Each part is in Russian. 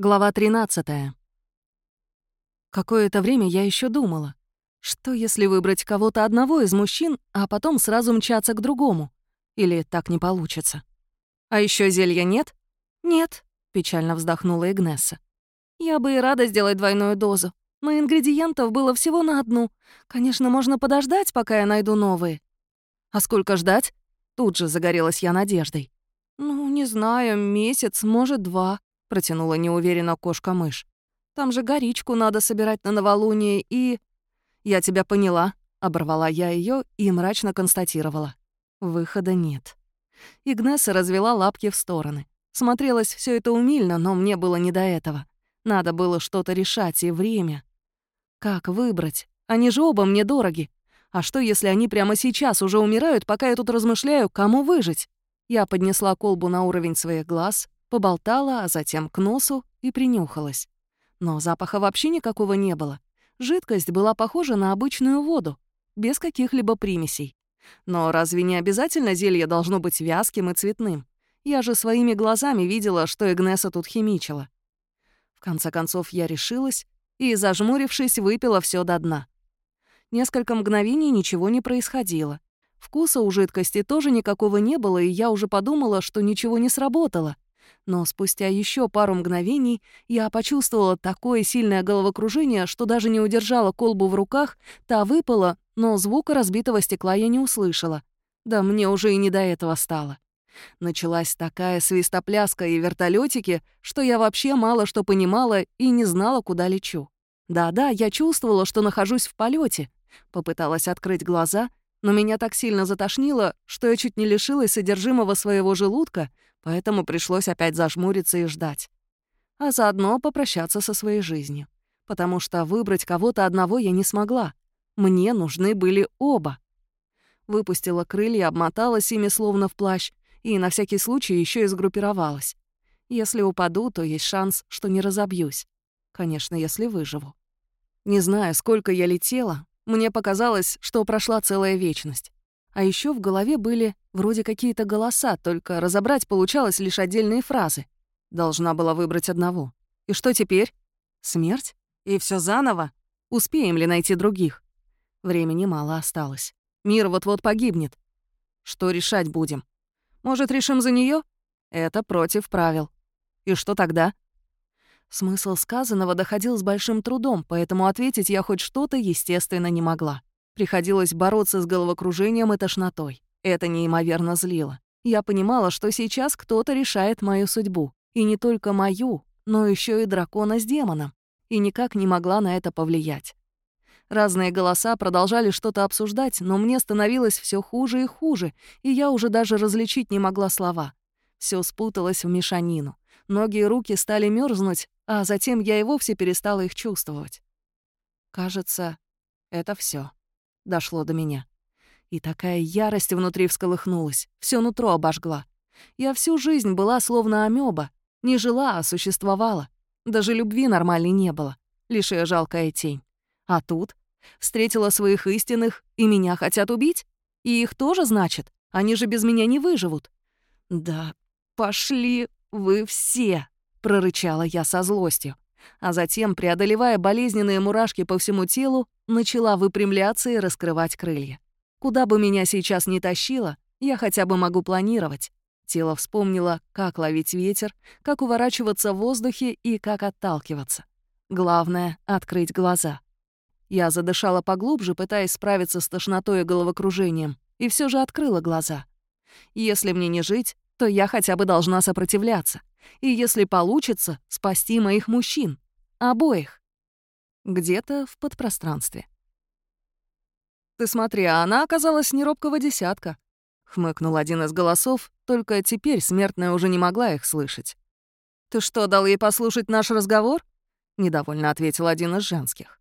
Глава 13. Какое-то время я еще думала, что если выбрать кого-то одного из мужчин, а потом сразу мчаться к другому? Или так не получится? А еще зелья нет? Нет, печально вздохнула Игнесса. Я бы и рада сделать двойную дозу, но ингредиентов было всего на одну. Конечно, можно подождать, пока я найду новые. А сколько ждать? Тут же загорелась я надеждой. Ну, не знаю, месяц, может, два протянула неуверенно кошка-мышь. Там же горичку надо собирать на новолуние и... Я тебя поняла, оборвала я ее и мрачно констатировала. Выхода нет. Игнесса развела лапки в стороны. Смотрелось все это умильно, но мне было не до этого. Надо было что-то решать, и время. Как выбрать? Они же оба мне дороги. А что, если они прямо сейчас уже умирают, пока я тут размышляю, кому выжить? Я поднесла колбу на уровень своих глаз, Поболтала, а затем к носу и принюхалась. Но запаха вообще никакого не было. Жидкость была похожа на обычную воду, без каких-либо примесей. Но разве не обязательно зелье должно быть вязким и цветным? Я же своими глазами видела, что Игнеса тут химичила. В конце концов, я решилась и, зажмурившись, выпила все до дна. Несколько мгновений ничего не происходило. Вкуса у жидкости тоже никакого не было, и я уже подумала, что ничего не сработало — но спустя еще пару мгновений я почувствовала такое сильное головокружение, что даже не удержала колбу в руках, та выпала, но звука разбитого стекла я не услышала. Да мне уже и не до этого стало. Началась такая свистопляска и вертолетики, что я вообще мало что понимала и не знала, куда лечу. Да-да, я чувствовала, что нахожусь в полете. Попыталась открыть глаза, но меня так сильно затошнило, что я чуть не лишилась содержимого своего желудка, поэтому пришлось опять зажмуриться и ждать. А заодно попрощаться со своей жизнью. Потому что выбрать кого-то одного я не смогла. Мне нужны были оба. Выпустила крылья, обмоталась ими словно в плащ и на всякий случай еще и сгруппировалась. Если упаду, то есть шанс, что не разобьюсь. Конечно, если выживу. Не знаю, сколько я летела, мне показалось, что прошла целая вечность. А еще в голове были вроде какие-то голоса, только разобрать получалось лишь отдельные фразы. Должна была выбрать одного. И что теперь? Смерть? И все заново? Успеем ли найти других? Времени мало осталось. Мир вот-вот погибнет. Что решать будем? Может, решим за нее? Это против правил. И что тогда? Смысл сказанного доходил с большим трудом, поэтому ответить я хоть что-то, естественно, не могла. Приходилось бороться с головокружением и тошнотой. Это неимоверно злило. Я понимала, что сейчас кто-то решает мою судьбу. И не только мою, но еще и дракона с демоном. И никак не могла на это повлиять. Разные голоса продолжали что-то обсуждать, но мне становилось все хуже и хуже, и я уже даже различить не могла слова. Все спуталось в мешанину. Ноги и руки стали мерзнуть, а затем я и вовсе перестала их чувствовать. Кажется, это все дошло до меня. И такая ярость внутри всколыхнулась, все нутро обожгла. Я всю жизнь была словно амеба, не жила, а существовала. Даже любви нормальной не было, лишь ее жалкая тень. А тут встретила своих истинных, и меня хотят убить? И их тоже, значит? Они же без меня не выживут. Да, пошли вы все, прорычала я со злостью а затем, преодолевая болезненные мурашки по всему телу, начала выпрямляться и раскрывать крылья. Куда бы меня сейчас ни тащило, я хотя бы могу планировать. Тело вспомнило, как ловить ветер, как уворачиваться в воздухе и как отталкиваться. Главное — открыть глаза. Я задышала поглубже, пытаясь справиться с тошнотой и головокружением, и все же открыла глаза. Если мне не жить, то я хотя бы должна сопротивляться. И если получится, спасти моих мужчин. Обоих. Где-то в подпространстве. «Ты смотри, а она оказалась не десятка», — хмыкнул один из голосов, только теперь смертная уже не могла их слышать. «Ты что, дал ей послушать наш разговор?» — недовольно ответил один из женских.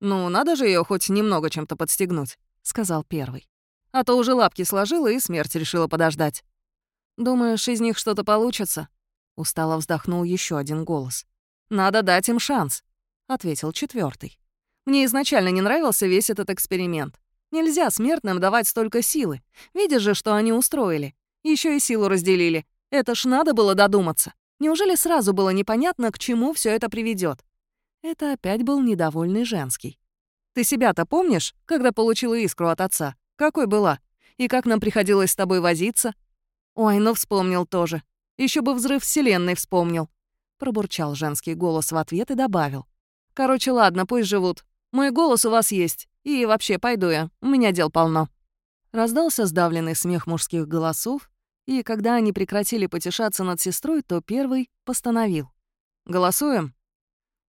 «Ну, надо же ее хоть немного чем-то подстегнуть», — сказал первый. «А то уже лапки сложила и смерть решила подождать». «Думаешь, из них что-то получится?» Устало вздохнул еще один голос. «Надо дать им шанс», — ответил четвертый. «Мне изначально не нравился весь этот эксперимент. Нельзя смертным давать столько силы. Видишь же, что они устроили. Еще и силу разделили. Это ж надо было додуматься. Неужели сразу было непонятно, к чему все это приведет? Это опять был недовольный женский. «Ты себя-то помнишь, когда получила искру от отца? Какой была? И как нам приходилось с тобой возиться?» «Ой, ну вспомнил тоже. Еще бы взрыв вселенной вспомнил», — пробурчал женский голос в ответ и добавил. «Короче, ладно, пусть живут. Мой голос у вас есть. И вообще, пойду я. У меня дел полно». Раздался сдавленный смех мужских голосов, и когда они прекратили потешаться над сестрой, то первый постановил. «Голосуем?»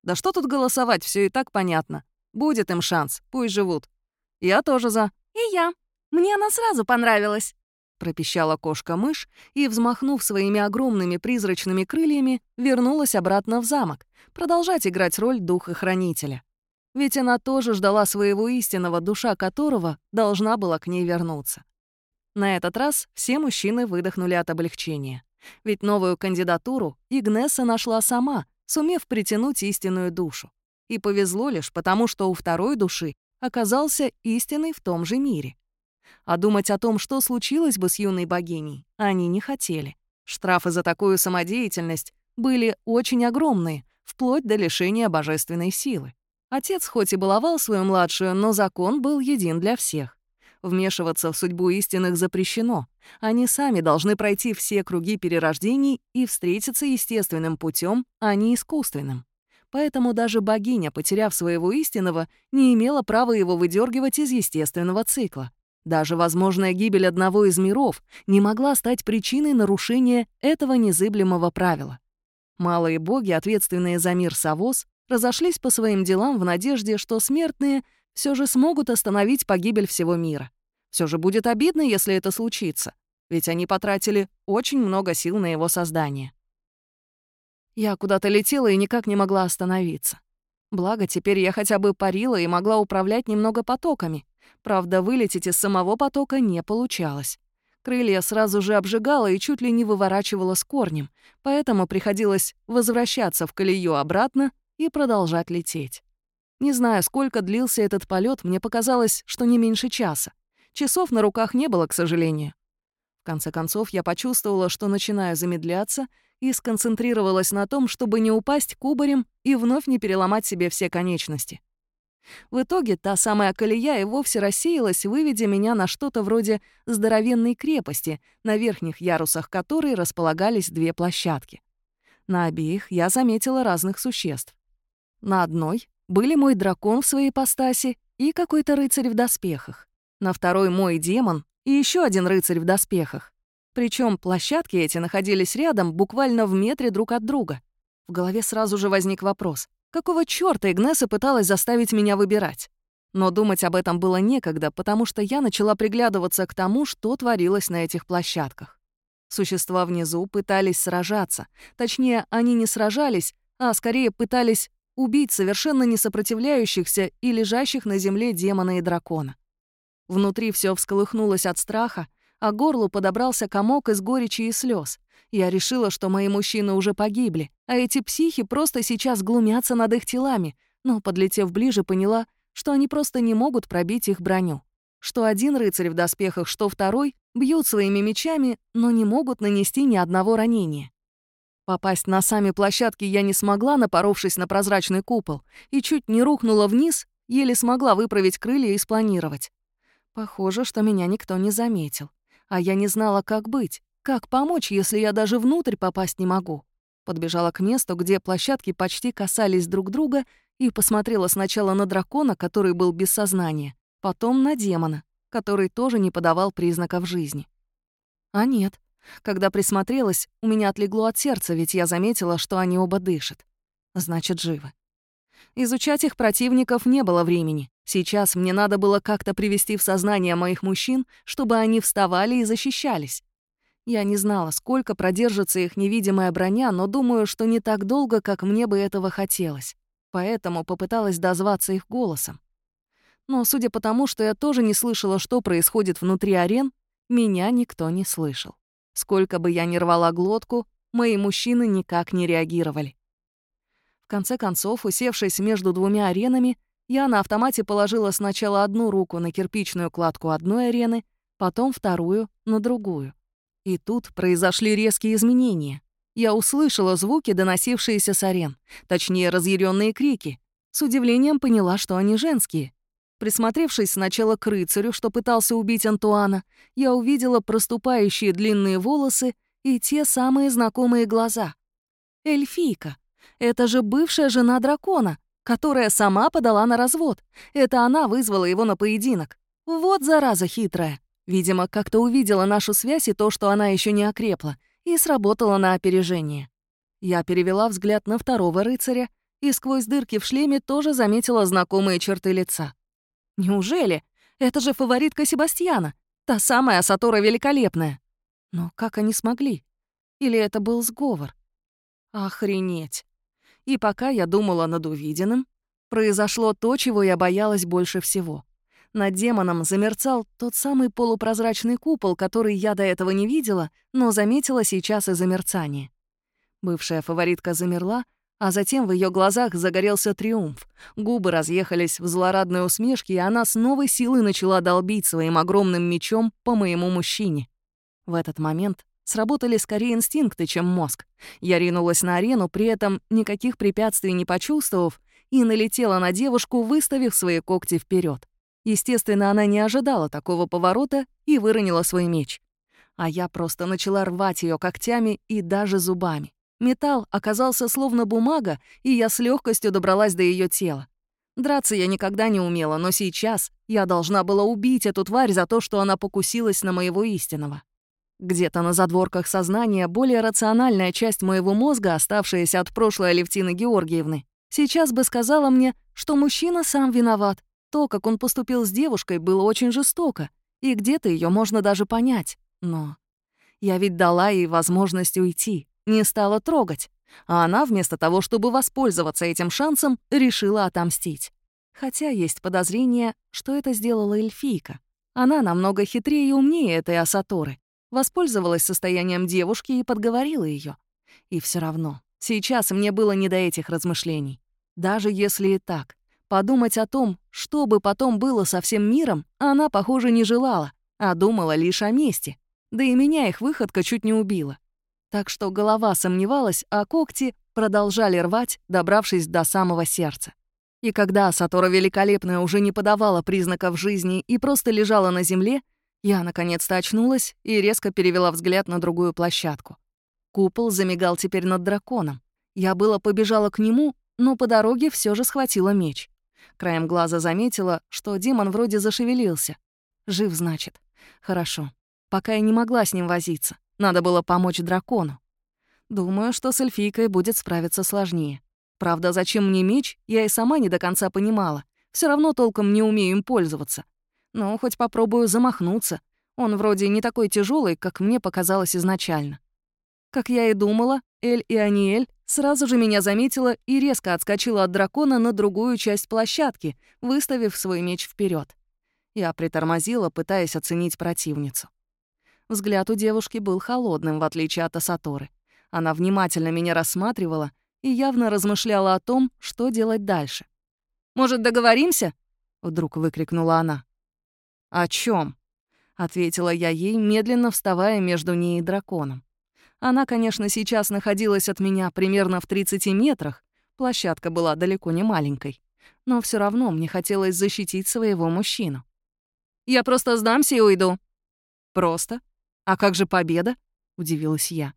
«Да что тут голосовать, все и так понятно. Будет им шанс, пусть живут. Я тоже за». «И я. Мне она сразу понравилась», — пропищала кошка-мышь и, взмахнув своими огромными призрачными крыльями, вернулась обратно в замок, продолжать играть роль духа-хранителя. Ведь она тоже ждала своего истинного, душа которого должна была к ней вернуться. На этот раз все мужчины выдохнули от облегчения. Ведь новую кандидатуру Игнесса нашла сама, сумев притянуть истинную душу. И повезло лишь потому, что у второй души оказался истинный в том же мире. А думать о том, что случилось бы с юной богиней, они не хотели. Штрафы за такую самодеятельность были очень огромные, вплоть до лишения божественной силы. Отец хоть и баловал свою младшую, но закон был един для всех. Вмешиваться в судьбу истинных запрещено. Они сами должны пройти все круги перерождений и встретиться естественным путем, а не искусственным. Поэтому даже богиня, потеряв своего истинного, не имела права его выдергивать из естественного цикла. Даже возможная гибель одного из миров не могла стать причиной нарушения этого незыблемого правила. Малые боги, ответственные за мир Савос, разошлись по своим делам в надежде, что смертные все же смогут остановить погибель всего мира. Все же будет обидно, если это случится, ведь они потратили очень много сил на его создание. Я куда-то летела и никак не могла остановиться. Благо, теперь я хотя бы парила и могла управлять немного потоками. Правда, вылететь из самого потока не получалось. Крылья сразу же обжигало и чуть ли не выворачивало с корнем, поэтому приходилось возвращаться в колею обратно и продолжать лететь. Не знаю, сколько длился этот полет, мне показалось, что не меньше часа. Часов на руках не было, к сожалению. В конце концов, я почувствовала, что начинаю замедляться, и сконцентрировалась на том, чтобы не упасть кубарем и вновь не переломать себе все конечности. В итоге та самая колея и вовсе рассеялась, выведя меня на что-то вроде здоровенной крепости, на верхних ярусах которой располагались две площадки. На обеих я заметила разных существ. На одной были мой дракон в своей ипостаси и какой-то рыцарь в доспехах. На второй мой демон и еще один рыцарь в доспехах. Причем площадки эти находились рядом, буквально в метре друг от друга. В голове сразу же возник вопрос. Какого чёрта Игнеса пыталась заставить меня выбирать? Но думать об этом было некогда, потому что я начала приглядываться к тому, что творилось на этих площадках. Существа внизу пытались сражаться. Точнее, они не сражались, а скорее пытались убить совершенно не сопротивляющихся и лежащих на земле демона и дракона. Внутри все всколыхнулось от страха, а горлу подобрался комок из горечи и слез. Я решила, что мои мужчины уже погибли, а эти психи просто сейчас глумятся над их телами, но, подлетев ближе, поняла, что они просто не могут пробить их броню. Что один рыцарь в доспехах, что второй бьют своими мечами, но не могут нанести ни одного ранения. Попасть на сами площадки я не смогла, напоровшись на прозрачный купол, и чуть не рухнула вниз, еле смогла выправить крылья и спланировать. Похоже, что меня никто не заметил. А я не знала, как быть, как помочь, если я даже внутрь попасть не могу. Подбежала к месту, где площадки почти касались друг друга, и посмотрела сначала на дракона, который был без сознания, потом на демона, который тоже не подавал признаков жизни. А нет, когда присмотрелась, у меня отлегло от сердца, ведь я заметила, что они оба дышат. Значит, живы. Изучать их противников не было времени. Сейчас мне надо было как-то привести в сознание моих мужчин, чтобы они вставали и защищались. Я не знала, сколько продержится их невидимая броня, но думаю, что не так долго, как мне бы этого хотелось. Поэтому попыталась дозваться их голосом. Но судя по тому, что я тоже не слышала, что происходит внутри арен, меня никто не слышал. Сколько бы я ни рвала глотку, мои мужчины никак не реагировали. В конце концов, усевшись между двумя аренами, я на автомате положила сначала одну руку на кирпичную кладку одной арены, потом вторую — на другую. И тут произошли резкие изменения. Я услышала звуки, доносившиеся с арен, точнее, разъяренные крики. С удивлением поняла, что они женские. Присмотревшись сначала к рыцарю, что пытался убить Антуана, я увидела проступающие длинные волосы и те самые знакомые глаза. Эльфийка. Это же бывшая жена дракона, которая сама подала на развод. Это она вызвала его на поединок. Вот зараза хитрая. Видимо, как-то увидела нашу связь и то, что она еще не окрепла, и сработала на опережение. Я перевела взгляд на второго рыцаря и сквозь дырки в шлеме тоже заметила знакомые черты лица. Неужели? Это же фаворитка Себастьяна, та самая Сатора Великолепная. Но как они смогли? Или это был сговор? Охренеть. И пока я думала над увиденным, произошло то, чего я боялась больше всего. Над демоном замерцал тот самый полупрозрачный купол, который я до этого не видела, но заметила сейчас из-за мерцания. Бывшая фаворитка замерла, а затем в ее глазах загорелся триумф. Губы разъехались в злорадной усмешке, и она с новой силой начала долбить своим огромным мечом по моему мужчине. В этот момент сработали скорее инстинкты, чем мозг. Я ринулась на арену, при этом никаких препятствий не почувствовав, и налетела на девушку, выставив свои когти вперед. Естественно, она не ожидала такого поворота и выронила свой меч. А я просто начала рвать ее когтями и даже зубами. Металл оказался словно бумага, и я с легкостью добралась до ее тела. Драться я никогда не умела, но сейчас я должна была убить эту тварь за то, что она покусилась на моего истинного. Где-то на задворках сознания более рациональная часть моего мозга, оставшаяся от прошлой Алевтины Георгиевны, сейчас бы сказала мне, что мужчина сам виноват, то, как он поступил с девушкой, было очень жестоко, и где-то ее можно даже понять. Но я ведь дала ей возможность уйти, не стала трогать. А она, вместо того, чтобы воспользоваться этим шансом, решила отомстить. Хотя есть подозрение, что это сделала эльфийка. Она намного хитрее и умнее этой Асаторы. Воспользовалась состоянием девушки и подговорила ее. И все равно, сейчас мне было не до этих размышлений. Даже если и так, Подумать о том, что бы потом было со всем миром, она, похоже, не желала, а думала лишь о мести. Да и меня их выходка чуть не убила. Так что голова сомневалась, а когти продолжали рвать, добравшись до самого сердца. И когда Сатора Великолепная уже не подавала признаков жизни и просто лежала на земле, я наконец-то очнулась и резко перевела взгляд на другую площадку. Купол замигал теперь над драконом. Я было побежала к нему, но по дороге все же схватила меч. Краем глаза заметила, что демон вроде зашевелился. Жив, значит. Хорошо. Пока я не могла с ним возиться. Надо было помочь дракону. Думаю, что с эльфийкой будет справиться сложнее. Правда, зачем мне меч, я и сама не до конца понимала. Все равно толком не умею им пользоваться. Но хоть попробую замахнуться. Он вроде не такой тяжелый, как мне показалось изначально. Как я и думала, Эль и Аниэль сразу же меня заметила и резко отскочила от дракона на другую часть площадки, выставив свой меч вперед. Я притормозила, пытаясь оценить противницу. Взгляд у девушки был холодным, в отличие от Асаторы. Она внимательно меня рассматривала и явно размышляла о том, что делать дальше. «Может, договоримся?» — вдруг выкрикнула она. «О чем? ответила я ей, медленно вставая между ней и драконом. Она, конечно, сейчас находилась от меня примерно в 30 метрах, площадка была далеко не маленькой, но все равно мне хотелось защитить своего мужчину. «Я просто сдамся и уйду». «Просто? А как же победа?» — удивилась я.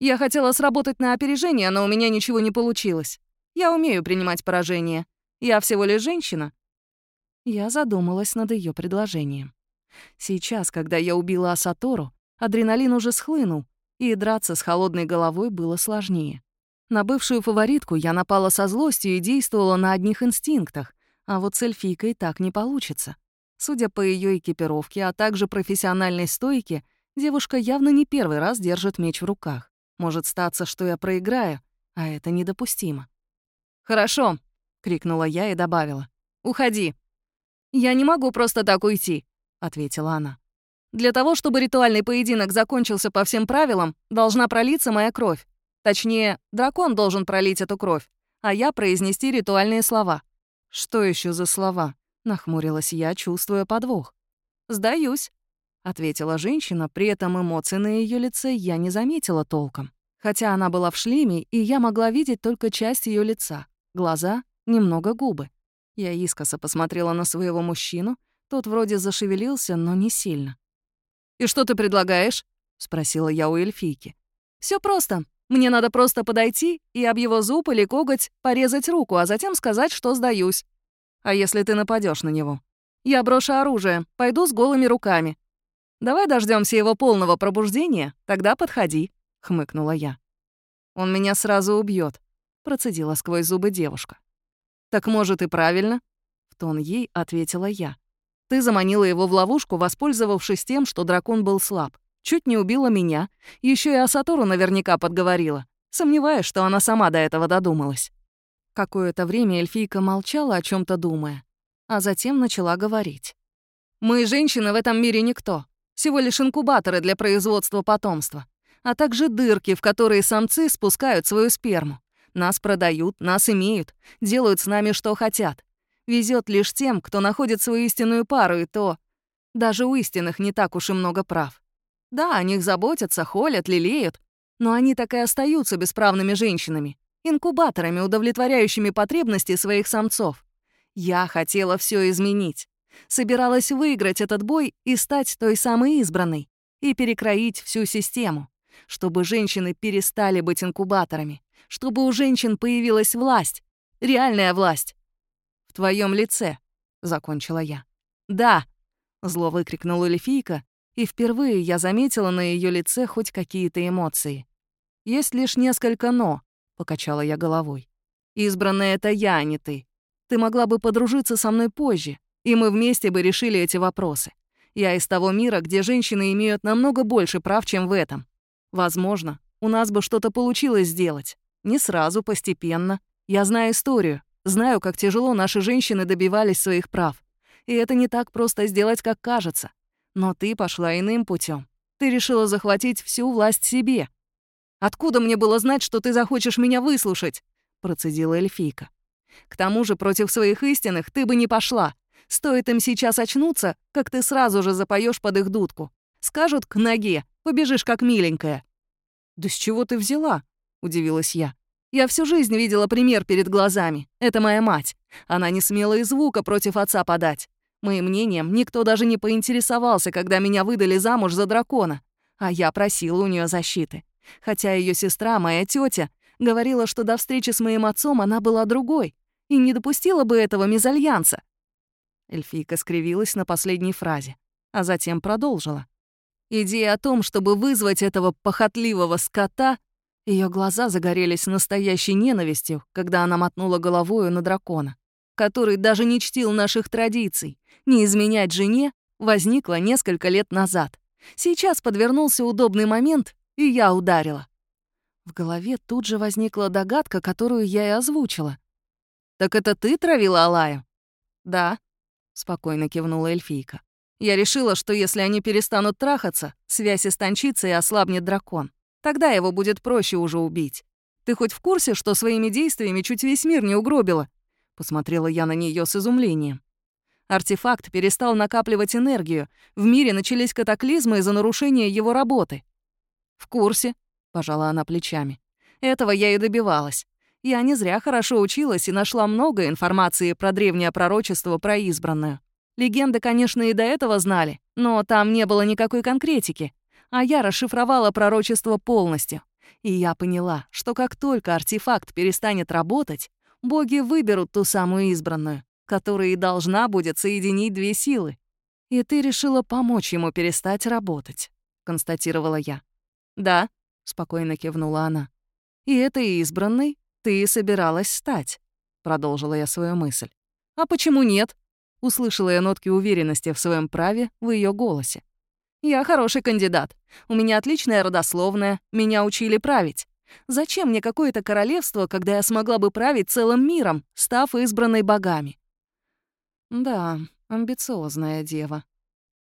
«Я хотела сработать на опережение, но у меня ничего не получилось. Я умею принимать поражение. Я всего лишь женщина». Я задумалась над ее предложением. Сейчас, когда я убила Асатору, адреналин уже схлынул, и драться с холодной головой было сложнее. На бывшую фаворитку я напала со злостью и действовала на одних инстинктах, а вот с эльфийкой так не получится. Судя по ее экипировке, а также профессиональной стойке, девушка явно не первый раз держит меч в руках. Может статься, что я проиграю, а это недопустимо. «Хорошо», — крикнула я и добавила. «Уходи». «Я не могу просто так уйти», — ответила она. Для того, чтобы ритуальный поединок закончился по всем правилам, должна пролиться моя кровь. Точнее, дракон должен пролить эту кровь, а я произнести ритуальные слова. «Что еще за слова?» — нахмурилась я, чувствуя подвох. «Сдаюсь», — ответила женщина, при этом эмоций на ее лице я не заметила толком. хотя она была в шлеме, и я могла видеть только часть ее лица, глаза, немного губы. Я искоса посмотрела на своего мужчину, тот вроде зашевелился, но не сильно. «И что ты предлагаешь?» — спросила я у эльфийки. Все просто. Мне надо просто подойти и об его зуб или коготь порезать руку, а затем сказать, что сдаюсь. А если ты нападешь на него? Я брошу оружие, пойду с голыми руками. Давай дождемся его полного пробуждения, тогда подходи», — хмыкнула я. «Он меня сразу убьет, процедила сквозь зубы девушка. «Так, может, и правильно?» — в тон ей ответила я. «Ты заманила его в ловушку, воспользовавшись тем, что дракон был слаб. Чуть не убила меня. Еще и Асатору наверняка подговорила. Сомневаюсь, что она сама до этого додумалась». Какое-то время эльфийка молчала, о чем то думая, а затем начала говорить. «Мы, женщины, в этом мире никто. Всего лишь инкубаторы для производства потомства, а также дырки, в которые самцы спускают свою сперму. Нас продают, нас имеют, делают с нами что хотят. Везет лишь тем, кто находит свою истинную пару, и то... Даже у истинных не так уж и много прав. Да, о них заботятся, холят, лелеют, но они так и остаются бесправными женщинами, инкубаторами, удовлетворяющими потребности своих самцов. Я хотела все изменить. Собиралась выиграть этот бой и стать той самой избранной, и перекроить всю систему, чтобы женщины перестали быть инкубаторами, чтобы у женщин появилась власть, реальная власть. «В твоем лице», — закончила я. «Да», — зло выкрикнула эльфийка, и впервые я заметила на ее лице хоть какие-то эмоции. «Есть лишь несколько «но», — покачала я головой. «Избранная — это я, а не ты. Ты могла бы подружиться со мной позже, и мы вместе бы решили эти вопросы. Я из того мира, где женщины имеют намного больше прав, чем в этом. Возможно, у нас бы что-то получилось сделать. Не сразу, постепенно. Я знаю историю, знаю, как тяжело наши женщины добивались своих прав. И это не так просто сделать, как кажется. Но ты пошла иным путем. Ты решила захватить всю власть себе. Откуда мне было знать, что ты захочешь меня выслушать? процедила эльфийка. К тому же против своих истинных ты бы не пошла. Стоит им сейчас очнуться, как ты сразу же запоешь под их дудку. Скажут к ноге, побежишь как миленькая. «Да с чего ты взяла?» — удивилась я. «Я всю жизнь видела пример перед глазами. Это моя мать. Она не смела и звука против отца подать. Моим мнением никто даже не поинтересовался, когда меня выдали замуж за дракона. А я просила у нее защиты. Хотя ее сестра, моя тетя, говорила, что до встречи с моим отцом она была другой и не допустила бы этого мезальянса. Эльфийка скривилась на последней фразе, а затем продолжила. Идея о том, чтобы вызвать этого похотливого скота, ее глаза загорелись настоящей ненавистью, когда она мотнула головою на дракона, который даже не чтил наших традиций. Не изменять жене возникла несколько лет назад. Сейчас подвернулся удобный момент, и я ударила. В голове тут же возникла догадка, которую я и озвучила. «Так это ты травила Алаю?» «Да», — спокойно кивнула эльфийка. Я решила, что если они перестанут трахаться, связь истончится и ослабнет дракон. Тогда его будет проще уже убить. Ты хоть в курсе, что своими действиями чуть весь мир не угробила?» Посмотрела я на нее с изумлением. Артефакт перестал накапливать энергию. В мире начались катаклизмы из-за нарушения его работы. «В курсе», — пожала она плечами. «Этого я и добивалась. Я не зря хорошо училась и нашла много информации про древнее пророчество про избранную. Легенды, конечно, и до этого знали, но там не было никакой конкретики. А я расшифровала пророчество полностью. И я поняла, что как только артефакт перестанет работать, боги выберут ту самую избранную, которая и должна будет соединить две силы. И ты решила помочь ему перестать работать, констатировала я. Да, спокойно кивнула она. И этой избранной ты собиралась стать, продолжила я свою мысль. А почему нет? Услышала я нотки уверенности в своем праве в ее голосе. «Я хороший кандидат. У меня отличная родословная, меня учили править. Зачем мне какое-то королевство, когда я смогла бы править целым миром, став избранной богами?» «Да, амбициозная дева».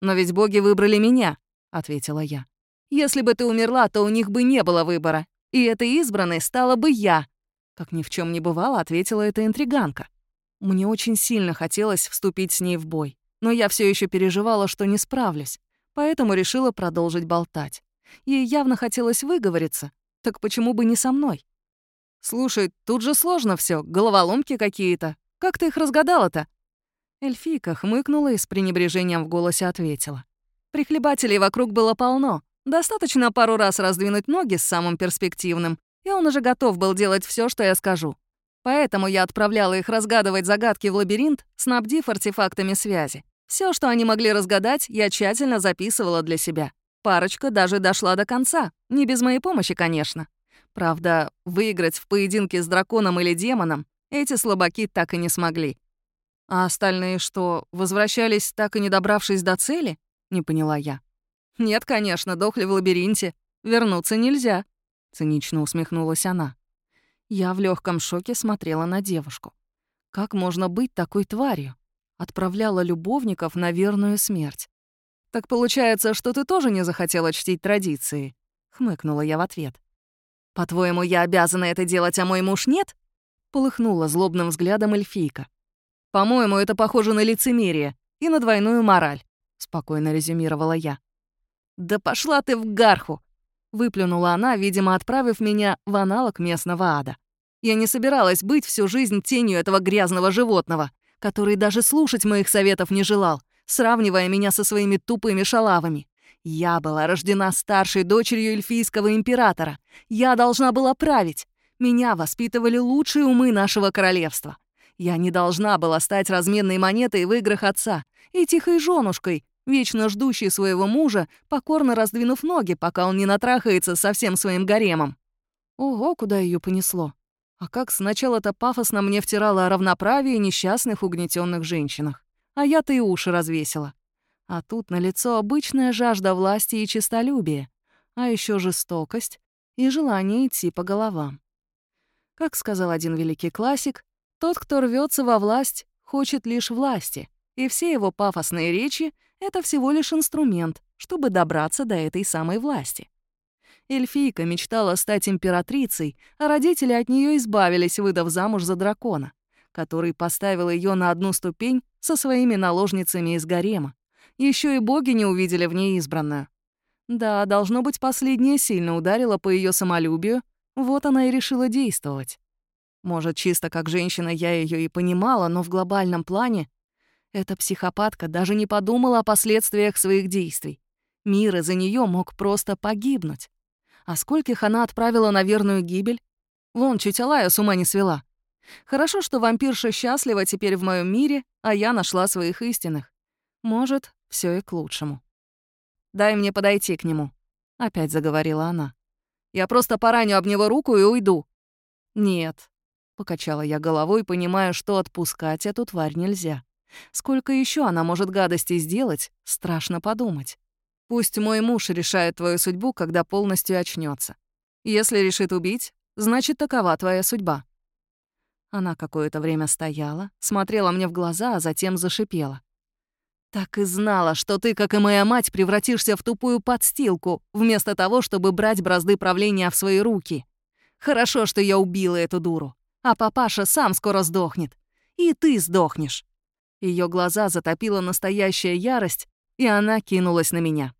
«Но ведь боги выбрали меня», — ответила я. «Если бы ты умерла, то у них бы не было выбора, и этой избранной стала бы я», — как ни в чем не бывало, ответила эта интриганка. Мне очень сильно хотелось вступить с ней в бой, но я все еще переживала, что не справлюсь, поэтому решила продолжить болтать. Ей явно хотелось выговориться, Так почему бы не со мной? Слушай, тут же сложно все, головоломки какие-то. Как ты их разгадала-то? Эльфийка хмыкнула и с пренебрежением в голосе ответила. Прихлебателей вокруг было полно. Достаточно пару раз раздвинуть ноги с самым перспективным, и он уже готов был делать все, что я скажу. Поэтому я отправляла их разгадывать загадки в лабиринт, снабдив артефактами связи. Все, что они могли разгадать, я тщательно записывала для себя. Парочка даже дошла до конца. Не без моей помощи, конечно. Правда, выиграть в поединке с драконом или демоном эти слабаки так и не смогли. А остальные что, возвращались, так и не добравшись до цели? Не поняла я. Нет, конечно, дохли в лабиринте. Вернуться нельзя. Цинично усмехнулась она. Я в легком шоке смотрела на девушку. Как можно быть такой тварью? Отправляла любовников на верную смерть. «Так получается, что ты тоже не захотела чтить традиции?» — хмыкнула я в ответ. «По-твоему, я обязана это делать, а мой муж нет?» — полыхнула злобным взглядом эльфийка. «По-моему, это похоже на лицемерие и на двойную мораль», — спокойно резюмировала я. «Да пошла ты в гарху!» Выплюнула она, видимо, отправив меня в аналог местного ада. Я не собиралась быть всю жизнь тенью этого грязного животного, который даже слушать моих советов не желал, сравнивая меня со своими тупыми шалавами. Я была рождена старшей дочерью эльфийского императора. Я должна была править. Меня воспитывали лучшие умы нашего королевства. Я не должна была стать разменной монетой в играх отца и тихой женушкой, вечно ждущий своего мужа, покорно раздвинув ноги, пока он не натрахается со всем своим гаремом. Ого, куда ее понесло. А как сначала-то пафосно мне втирало о равноправии несчастных угнетенных женщинах. А я-то и уши развесила. А тут на лицо обычная жажда власти и честолюбия, а еще жестокость и желание идти по головам. Как сказал один великий классик, тот, кто рвется во власть, хочет лишь власти, и все его пафосные речи это всего лишь инструмент, чтобы добраться до этой самой власти. Эльфийка мечтала стать императрицей, а родители от нее избавились, выдав замуж за дракона, который поставил ее на одну ступень со своими наложницами из гарема. Еще и боги не увидели в ней избранную. Да, должно быть, последняя сильно ударила по ее самолюбию, вот она и решила действовать. Может, чисто как женщина я ее и понимала, но в глобальном плане эта психопатка даже не подумала о последствиях своих действий. Мир из-за нее мог просто погибнуть. А скольких она отправила на верную гибель? Вон, чуть Алая с ума не свела. Хорошо, что вампирша счастлива теперь в моем мире, а я нашла своих истинных. Может, все и к лучшему. «Дай мне подойти к нему», — опять заговорила она. «Я просто пораню об него руку и уйду». «Нет», — покачала я головой, понимая, что отпускать эту тварь нельзя. Сколько еще она может гадостей сделать, страшно подумать. Пусть мой муж решает твою судьбу, когда полностью очнется. Если решит убить, значит, такова твоя судьба». Она какое-то время стояла, смотрела мне в глаза, а затем зашипела. «Так и знала, что ты, как и моя мать, превратишься в тупую подстилку, вместо того, чтобы брать бразды правления в свои руки. Хорошо, что я убила эту дуру, а папаша сам скоро сдохнет. И ты сдохнешь. Ее глаза затопила настоящая ярость, и она кинулась на меня.